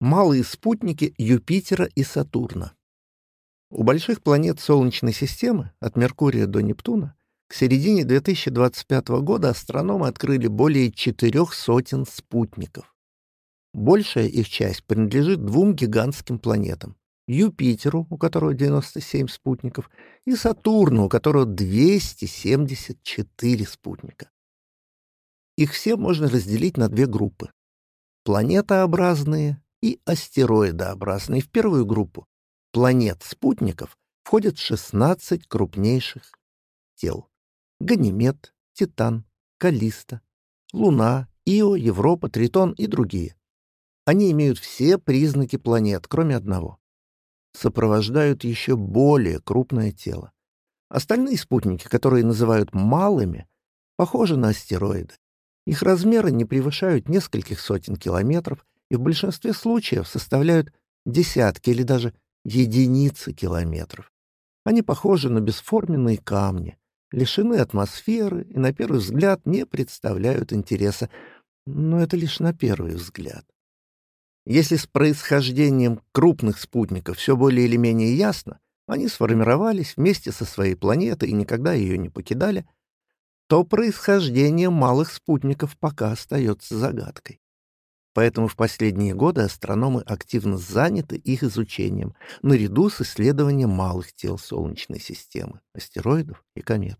малые спутники Юпитера и Сатурна. У больших планет Солнечной системы, от Меркурия до Нептуна, к середине 2025 года астрономы открыли более четырех сотен спутников. Большая их часть принадлежит двум гигантским планетам — Юпитеру, у которого 97 спутников, и Сатурну, у которого 274 спутника. Их все можно разделить на две группы — планетообразные и астероидообразные. В первую группу планет-спутников входят 16 крупнейших тел. Ганимед, Титан, Калиста, Луна, Ио, Европа, Тритон и другие. Они имеют все признаки планет, кроме одного. Сопровождают еще более крупное тело. Остальные спутники, которые называют малыми, похожи на астероиды. Их размеры не превышают нескольких сотен километров и в большинстве случаев составляют десятки или даже единицы километров. Они похожи на бесформенные камни, лишены атмосферы и, на первый взгляд, не представляют интереса. Но это лишь на первый взгляд. Если с происхождением крупных спутников все более или менее ясно, они сформировались вместе со своей планетой и никогда ее не покидали, то происхождение малых спутников пока остается загадкой. Поэтому в последние годы астрономы активно заняты их изучением, наряду с исследованием малых тел Солнечной системы, астероидов и комет.